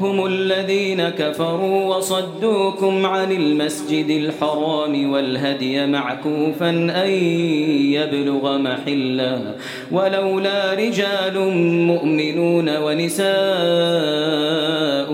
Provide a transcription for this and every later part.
هم الذين كفروا وصدوكم عن المسجد الحرام والهدي معكوفا أن يبلغ محله. ولولا رجال مؤمنون ونساء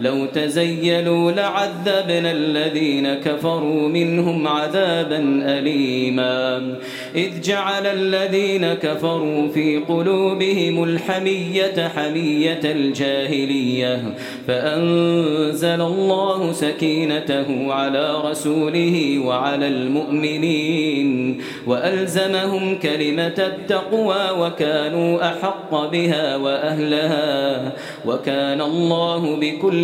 لو تزيلوا لعذبنا الذين كفروا منهم عذابا أليما. إذ جعل الذين كفروا في قلوبهم الحمية حمية الجاهلية فأنزل الله سكينته على رسوله وعلى المؤمنين وألزمهم كلمة التقوى وكانوا أحق بها وأهلها وكان الله بكل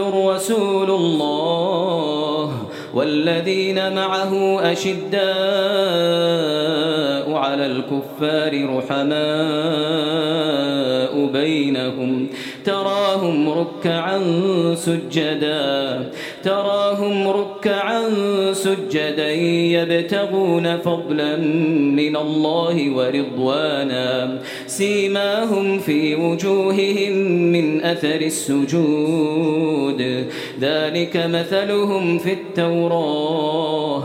رسول الله والذين معه أشداء على الكفار رحماء. بينهم تراهم ركعا سجدا تراهم ركعا سجدا يبتغون فضلا من الله ورضوانا سيماهم في وجوههم من أثر السجود ذلك مثلهم في التوراة